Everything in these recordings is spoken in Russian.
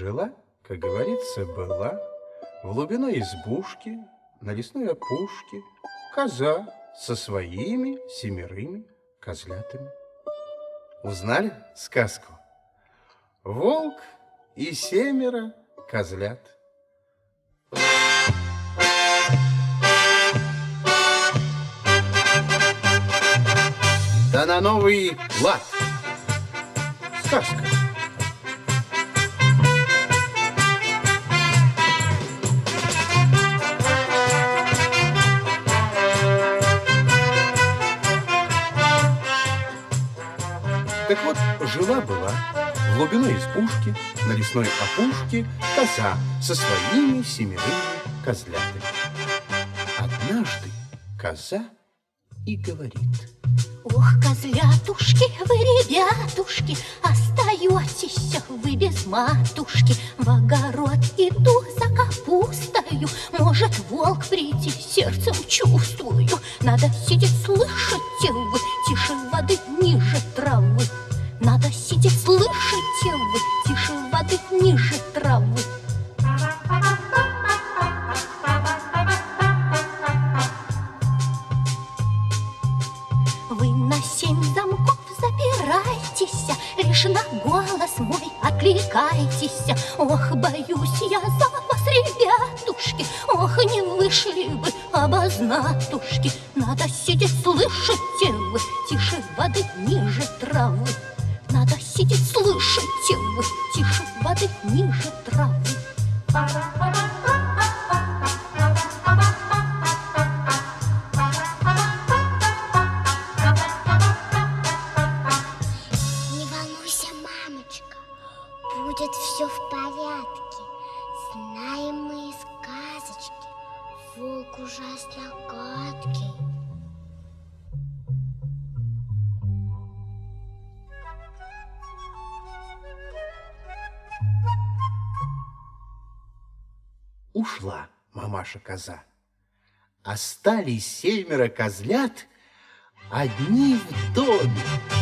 Жила, как говорится, была в глубиной избушки на лесной опушке коза со своими семерыми козлятами. Узнали сказку? Волк и семеро козлят. Да на новый лад. Сказка. Так вот, жила-была в глубиной избушки на лесной опушке коза со своими семерыми козлятами. Однажды коза и говорит. Ох, козлятушки, вы, ребятушки, Остаетесь вы без матушки. В огород иду за капустою, Может, волк прийти, сердцем чувствую. Надо сидеть, слышите слышите вы, Тише воды, ниже травы. Вы на семь замков запирайтесь, Лишь на голос мой откликайтесь. Ох, боюсь я за вас, ребятушки, Ох, не вышли вы обознатушки. Надо сидеть, слышите вы, Тише воды, ниже травы. Сидеть, слышите вы, Тише воды, ниже травы. Не волнуйся, мамочка, будет все в порядке. Знаем мы сказочки, волк ужасно гадкий. Ушла мамаша-коза. Остались семеро козлят одни в доме.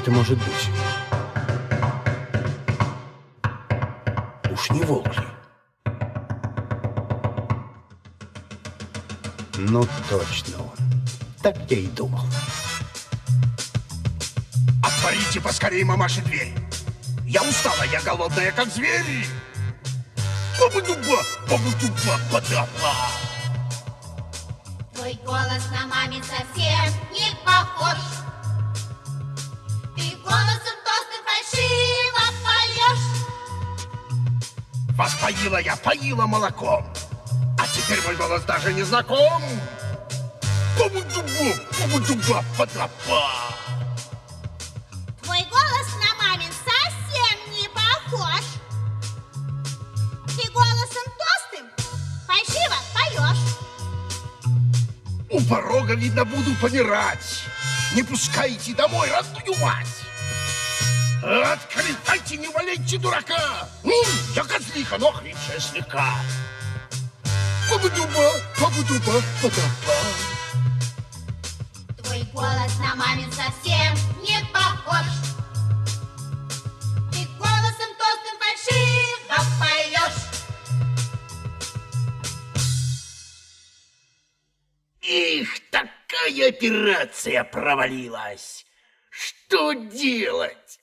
Это может быть? Уж не волк ли? Ну, точно он. Так я и думал. Отворите поскорее, мамаши, дверь. Я устала, я голодная, как зверь. Баба-дуба, баба-дуба, подапа. Твой голос на мамин совсем не похож. Вас поила я, поила молоком. А теперь мой голос даже не знаком. Баба-дуба, баба-дуба, подапа. Твой голос на мамин совсем не похож. Ты голосом толстым фальшиво поешь. У порога, видно, буду помирать. Не пускайте домой родную мать. Открывайте, не валяйте дурака. М, Я козлиха, но хлипшая слегка. Баба-дуба, баба-дуба, подапа. Твой голос на мамин совсем не похож. Ты голосом толстым фальшиво поешь. Их, такая операция провалилась. Что делать?